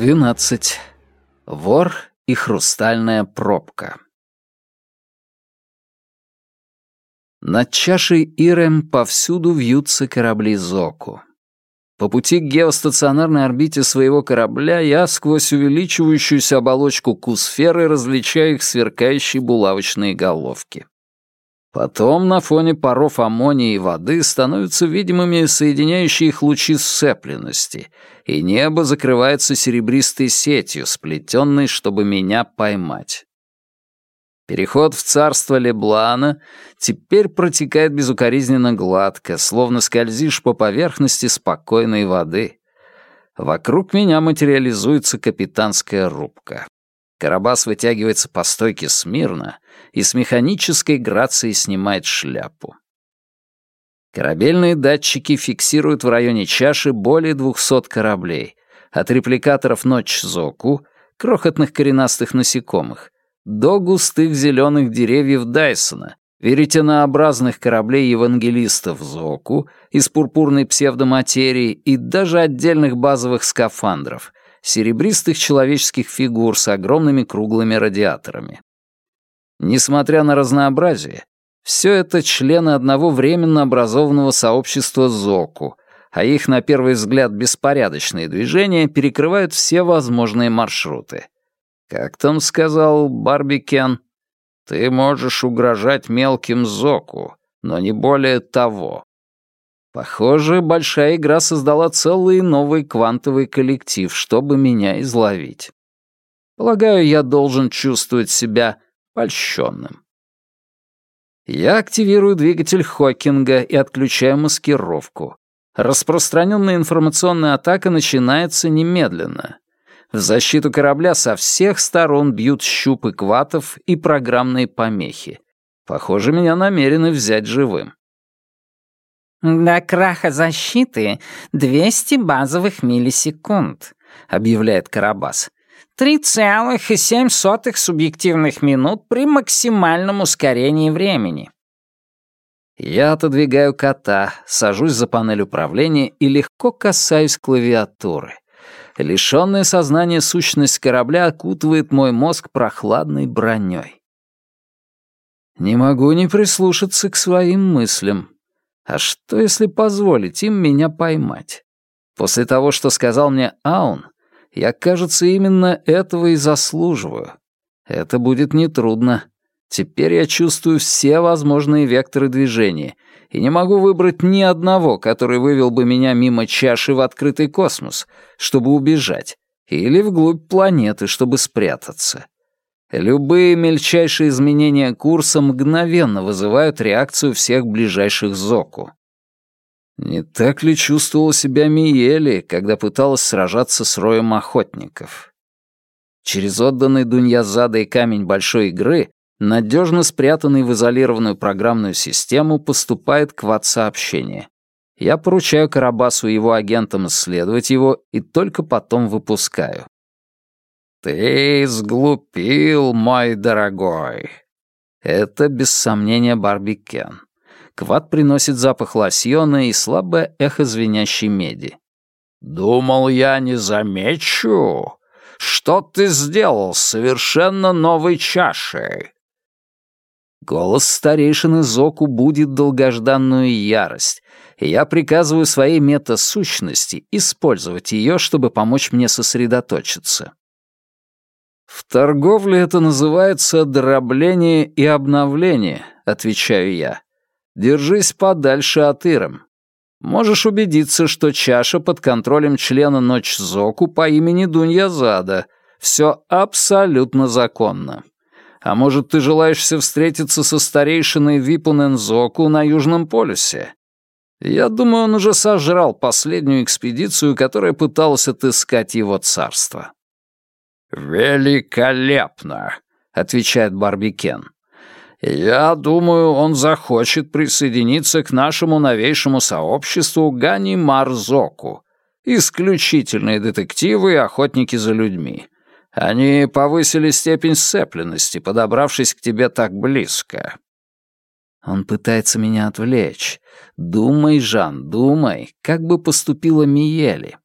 Двенадцать. Вор и хрустальная пробка. Над чашей Ирем повсюду вьются корабли Зоку. По пути к геостационарной орбите своего корабля я сквозь увеличивающуюся оболочку кусферы различаю их сверкающие булавочные головки. Потом на фоне паров аммония и воды становятся видимыми соединяющие их лучи сцепленности, и небо закрывается серебристой сетью, сплетенной, чтобы меня поймать. Переход в царство Леблана теперь протекает безукоризненно гладко, словно скользишь по поверхности спокойной воды. Вокруг меня материализуется капитанская рубка. Карабас вытягивается по стойке смирно и с механической грацией снимает шляпу. Корабельные датчики фиксируют в районе чаши более 200 кораблей, от репликаторов Ночь Зоку, крохотных коренастых насекомых, до густых зеленых деревьев Дайсона, веретенообразных кораблей евангелистов Зоку из пурпурной псевдоматерии и даже отдельных базовых скафандров, серебристых человеческих фигур с огромными круглыми радиаторами. Несмотря на разнообразие, все это члены одного временно образованного сообщества Зоку, а их, на первый взгляд, беспорядочные движения перекрывают все возможные маршруты — как там сказал Барби Кен? Ты можешь угрожать мелким Зоку, но не более того. Похоже, большая игра создала целый новый квантовый коллектив, чтобы меня изловить. Полагаю, я должен чувствовать себя польщенным. Я активирую двигатель Хокинга и отключаю маскировку. Распространенная информационная атака начинается немедленно. В защиту корабля со всех сторон бьют щупы кватов и программные помехи. Похоже, меня намерены взять живым. «До краха защиты 200 базовых миллисекунд», — объявляет Карабас. 3,7 субъективных минут при максимальном ускорении времени. Я отодвигаю кота, сажусь за панель управления и легко касаюсь клавиатуры. Лишённая сознания сущность корабля окутывает мой мозг прохладной броней. Не могу не прислушаться к своим мыслям. А что, если позволить им меня поймать? После того, что сказал мне Аун, я, кажется, именно этого и заслуживаю. Это будет нетрудно. Теперь я чувствую все возможные векторы движения — и не могу выбрать ни одного, который вывел бы меня мимо чаши в открытый космос, чтобы убежать, или вглубь планеты, чтобы спрятаться. Любые мельчайшие изменения курса мгновенно вызывают реакцию всех ближайших Зоку. Не так ли чувствовала себя Миели, когда пыталась сражаться с роем охотников? Через отданный Дуньязадой камень большой игры надежно спрятанный в изолированную программную систему, поступает квад-сообщение. Я поручаю Карабасу и его агентам исследовать его и только потом выпускаю. «Ты сглупил, мой дорогой!» Это, без сомнения, Барби Кен. Квад приносит запах лосьона и слабое эхо звенящей меди. «Думал, я не замечу. Что ты сделал с совершенно новой чашей?» Голос старейшины Зоку будет долгожданную ярость, и я приказываю своей мета-сущности использовать ее, чтобы помочь мне сосредоточиться. «В торговле это называется дробление и обновление», — отвечаю я. «Держись подальше от Ирам. Можешь убедиться, что чаша под контролем члена Ночь Зоку по имени Дунья Зада. Все абсолютно законно». А может, ты желаешься встретиться со старейшиной Випунензоку на Южном полюсе? Я думаю, он уже сожрал последнюю экспедицию, которая пыталась отыскать его царство». «Великолепно!» — отвечает Барбикен. «Я думаю, он захочет присоединиться к нашему новейшему сообществу Гани Марзоку. Исключительные детективы и охотники за людьми. Они повысили степень сцепленности, подобравшись к тебе так близко. Он пытается меня отвлечь. Думай, Жан, думай, как бы поступила Миели.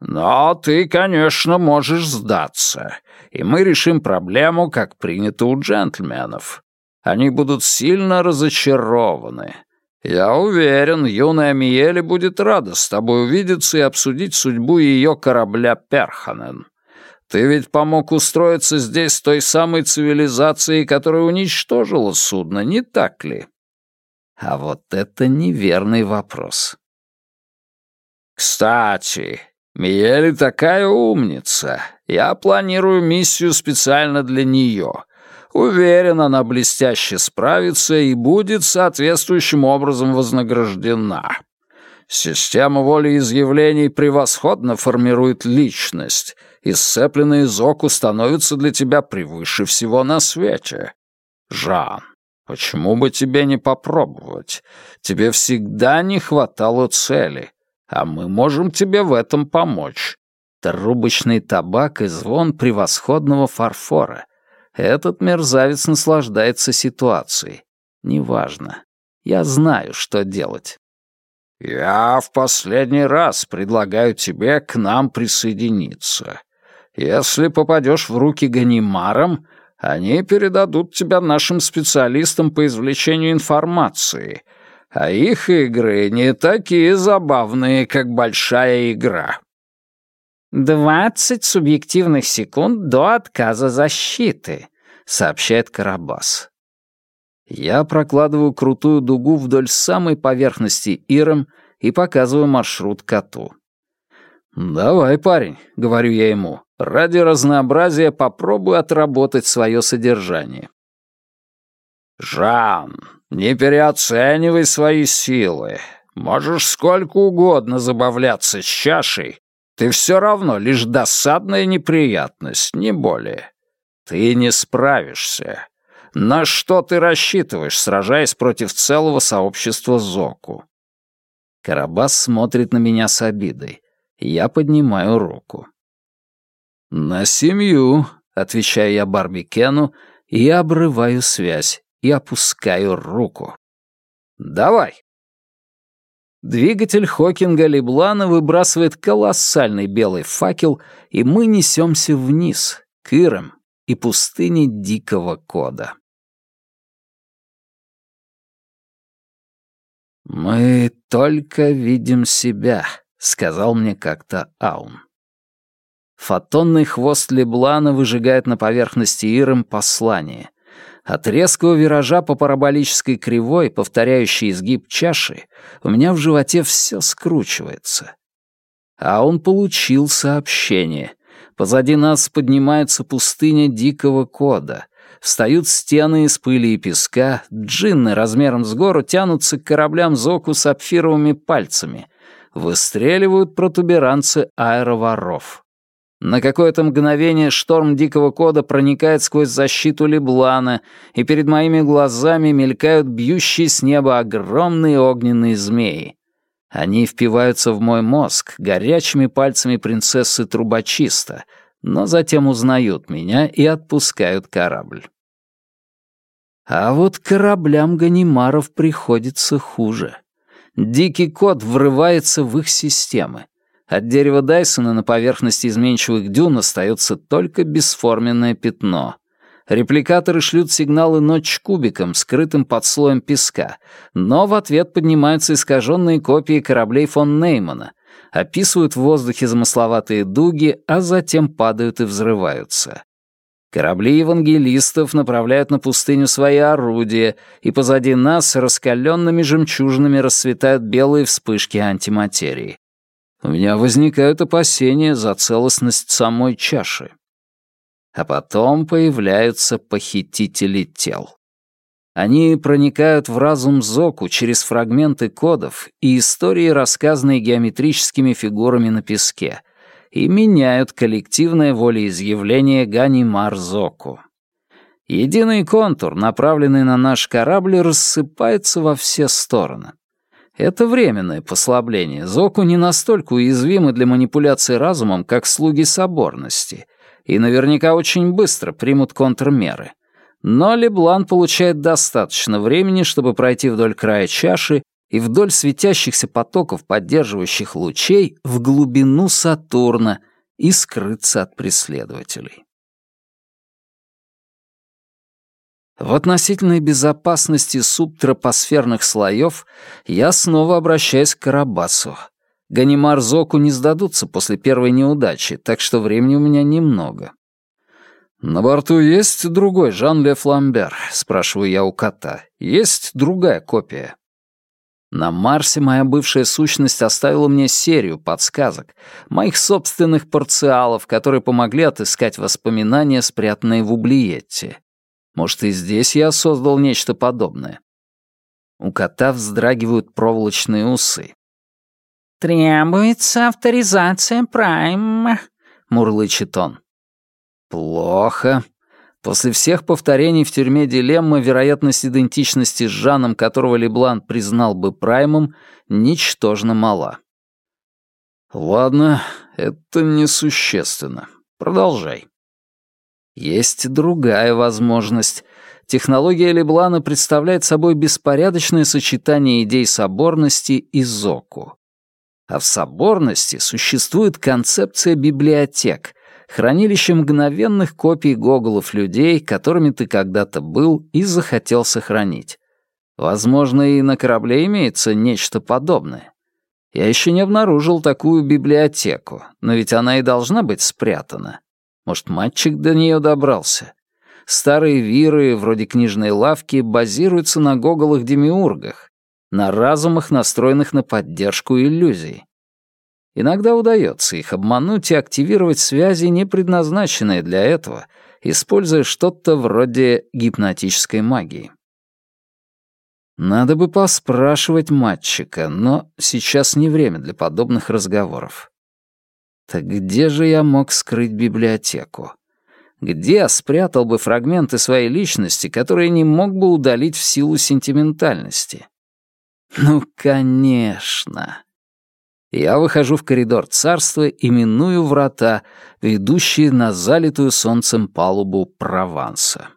Но ты, конечно, можешь сдаться, и мы решим проблему, как принято у джентльменов. Они будут сильно разочарованы. Я уверен, юная Миели будет рада с тобой увидеться и обсудить судьбу ее корабля Перханен. Ты ведь помог устроиться здесь той самой цивилизацией, которая уничтожила судно, не так ли? А вот это неверный вопрос. Кстати, Миели такая умница. Я планирую миссию специально для нее. Уверен, она блестяще справится и будет соответствующим образом вознаграждена. Система волеизъявлений превосходно формирует личность, и сцепленные Зоку становятся для тебя превыше всего на свете. Жан, почему бы тебе не попробовать? Тебе всегда не хватало цели, а мы можем тебе в этом помочь. Трубочный табак и звон превосходного фарфора. Этот мерзавец наслаждается ситуацией. Неважно. Я знаю, что делать. «Я в последний раз предлагаю тебе к нам присоединиться. Если попадешь в руки Ганимарам, они передадут тебя нашим специалистам по извлечению информации, а их игры не такие забавные, как большая игра». «Двадцать субъективных секунд до отказа защиты», — сообщает Карабас. Я прокладываю крутую дугу вдоль самой поверхности Иром и показываю маршрут коту. «Давай, парень», — говорю я ему, — «ради разнообразия попробуй отработать свое содержание». «Жан, не переоценивай свои силы. Можешь сколько угодно забавляться с чашей. Ты все равно лишь досадная неприятность, не более. Ты не справишься. На что ты рассчитываешь, сражаясь против целого сообщества Зоку?» Карабас смотрит на меня с обидой. Я поднимаю руку. «На семью», — отвечаю я Барби Кену, и обрываю связь, и опускаю руку. «Давай!» Двигатель Хокинга Леблана выбрасывает колоссальный белый факел, и мы несемся вниз, к Ирам и пустыне Дикого Кода. «Мы только видим себя», — сказал мне как-то Аун. Фотонный хвост Леблана выжигает на поверхности Иром послание. От резкого виража по параболической кривой, повторяющей изгиб чаши, у меня в животе все скручивается. А он получил сообщение. Позади нас поднимается пустыня Дикого Кода. Встают стены из пыли и песка, джинны размером с гору тянутся к кораблям Зоку сапфировыми пальцами. Выстреливают протуберанцы аэроворов. На какое-то мгновение шторм Дикого Кода проникает сквозь защиту Леблана, и перед моими глазами мелькают бьющие с неба огромные огненные змеи. Они впиваются в мой мозг горячими пальцами принцессы Трубочиста — но затем узнают меня и отпускают корабль. А вот кораблям Ганимаров приходится хуже. Дикий кот врывается в их системы. От дерева Дайсона на поверхности изменчивых дюн остается только бесформенное пятно. Репликаторы шлют сигналы ночь-кубиком, скрытым под слоем песка, но в ответ поднимаются искаженные копии кораблей фон Неймана, описывают в воздухе замысловатые дуги, а затем падают и взрываются. Корабли евангелистов направляют на пустыню свои орудия, и позади нас раскаленными жемчужинами расцветают белые вспышки антиматерии. У меня возникают опасения за целостность самой чаши. А потом появляются похитители тел. Они проникают в разум Зоку через фрагменты кодов и истории, рассказанные геометрическими фигурами на песке, и меняют коллективное волеизъявление Ганимар Зоку. Единый контур, направленный на наш корабль, рассыпается во все стороны. Это временное послабление. Зоку не настолько уязвимы для манипуляции разумом, как слуги соборности — и наверняка очень быстро примут контрмеры. Но Леблан получает достаточно времени, чтобы пройти вдоль края чаши и вдоль светящихся потоков поддерживающих лучей в глубину Сатурна и скрыться от преследователей. В относительной безопасности субтропосферных слоев я снова обращаюсь к Карабасу. Ганимар Зоку не сдадутся после первой неудачи, так что времени у меня немного. «На борту есть другой Жан-Ле Фламбер?» — спрашиваю я у кота. «Есть другая копия?» На Марсе моя бывшая сущность оставила мне серию подсказок, моих собственных парциалов, которые помогли отыскать воспоминания, спрятанные в Ублиетте. Может, и здесь я создал нечто подобное. У кота вздрагивают проволочные усы. «Требуется авторизация Прайм», — мурлычет он. «Плохо. После всех повторений в тюрьме дилемма вероятность идентичности с Жаном, которого Леблан признал бы Праймом, ничтожно мала». «Ладно, это несущественно. Продолжай». Есть другая возможность. Технология Леблана представляет собой беспорядочное сочетание идей соборности и зоку. А в соборности существует концепция библиотек, хранилище мгновенных копий гоголов людей, которыми ты когда-то был и захотел сохранить. Возможно, и на корабле имеется нечто подобное. Я еще не обнаружил такую библиотеку, но ведь она и должна быть спрятана. Может, мальчик до нее добрался? Старые виры, вроде книжной лавки, базируются на гоголах-демиургах, на разумах, настроенных на поддержку иллюзий. Иногда удается их обмануть и активировать связи, не предназначенные для этого, используя что-то вроде гипнотической магии. Надо бы поспрашивать мальчика, но сейчас не время для подобных разговоров. Так где же я мог скрыть библиотеку? Где спрятал бы фрагменты своей личности, которые не мог бы удалить в силу сентиментальности? Ну, конечно. Я выхожу в коридор царства и миную врата, ведущие на залитую солнцем палубу Прованса.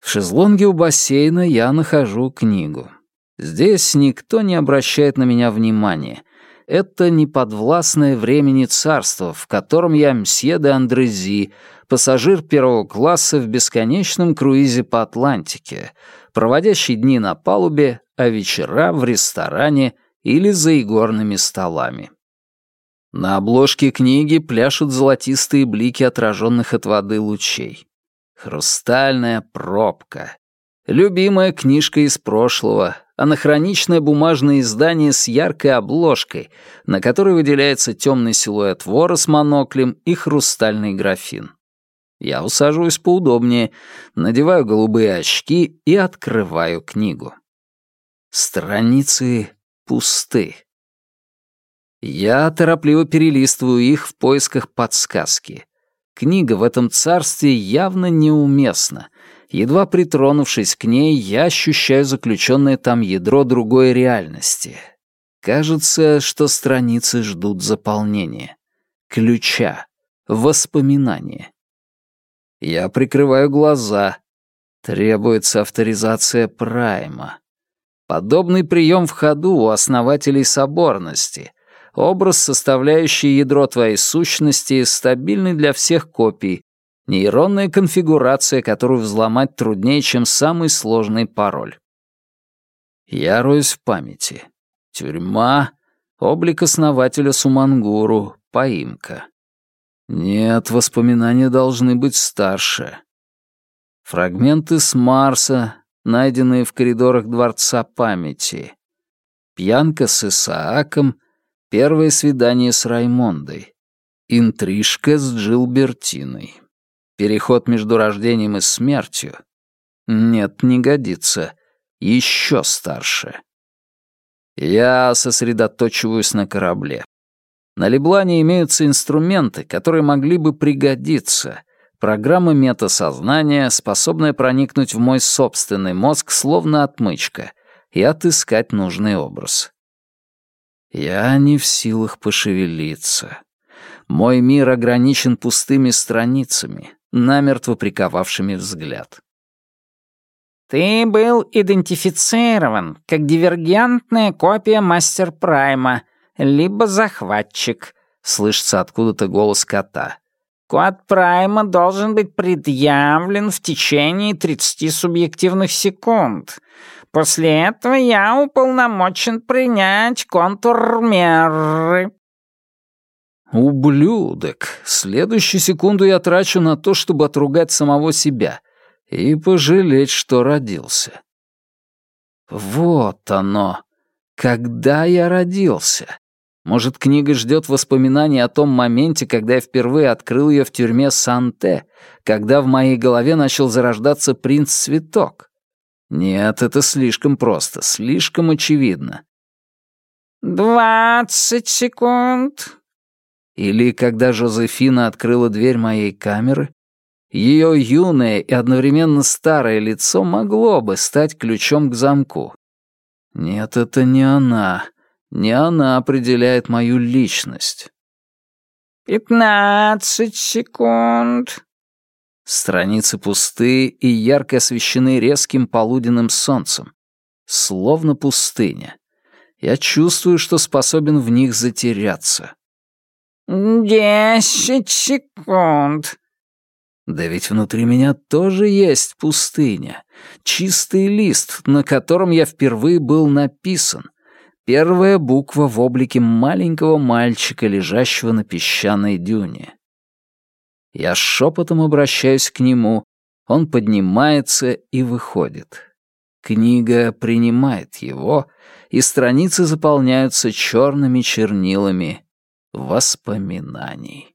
В шезлонге у бассейна я нахожу книгу. Здесь никто не обращает на меня внимания — это неподвластное времени царство, в котором я мсье де Андрези, пассажир первого класса в бесконечном круизе по Атлантике, проводящий дни на палубе, а вечера в ресторане или за игорными столами. На обложке книги пляшут золотистые блики отраженных от воды лучей. Хрустальная пробка. Любимая книжка из прошлого, анахроничное бумажное издание с яркой обложкой, на которой выделяется темный силуэт вора с моноклем и хрустальный графин. Я усаживаюсь поудобнее, надеваю голубые очки и открываю книгу. Страницы пусты. Я торопливо перелистываю их в поисках подсказки. Книга в этом царстве явно неуместна, Едва притронувшись к ней, я ощущаю заключенное там ядро другой реальности. Кажется, что страницы ждут заполнения. Ключа. Воспоминания. Я прикрываю глаза. Требуется авторизация Прайма. Подобный прием в ходу у основателей соборности. Образ, составляющий ядро твоей сущности, стабильный для всех копий, Нейронная конфигурация, которую взломать труднее, чем самый сложный пароль. Я роюсь в памяти. Тюрьма, облик основателя Сумангуру, поимка. Нет, воспоминания должны быть старше. Фрагменты с Марса, найденные в коридорах Дворца памяти. Пьянка с Исааком, первое свидание с Раймондой. Интрижка с Джилбертиной. Переход между рождением и смертью? Нет, не годится. Еще старше. Я сосредоточиваюсь на корабле. На Леблане имеются инструменты, которые могли бы пригодиться. Программа метасознания, способная проникнуть в мой собственный мозг, словно отмычка, и отыскать нужный образ. Я не в силах пошевелиться. Мой мир ограничен пустыми страницами, намертво приковавшими взгляд. «Ты был идентифицирован как дивергентная копия Мастер Прайма, либо захватчик», — слышится откуда-то голос кота. «Код Прайма должен быть предъявлен в течение 30 субъективных секунд. После этого я уполномочен принять контур меры». «Ублюдок! Следующую секунду я трачу на то, чтобы отругать самого себя и пожалеть, что родился». Вот оно! Когда я родился? Может, книга ждет воспоминаний о том моменте, когда я впервые открыл ее в тюрьме Санте, когда в моей голове начал зарождаться принц-цветок? Нет, это слишком просто, слишком очевидно. «Двадцать секунд», или когда Жозефина открыла дверь моей камеры, ее юное и одновременно старое лицо могло бы стать ключом к замку. Нет, это не она. Не она определяет мою личность. «Пятнадцать секунд». Страницы пустые и ярко освещены резким полуденным солнцем. Словно пустыня. Я чувствую, что способен в них затеряться. «Десять секунд». Да ведь внутри меня тоже есть пустыня. Чистый лист, на котором я впервые был написан. Первая буква в облике маленького мальчика, лежащего на песчаной дюне. Я шепотом обращаюсь к нему, он поднимается и выходит. Книга принимает его, и страницы заполняются черными чернилами воспоминаний.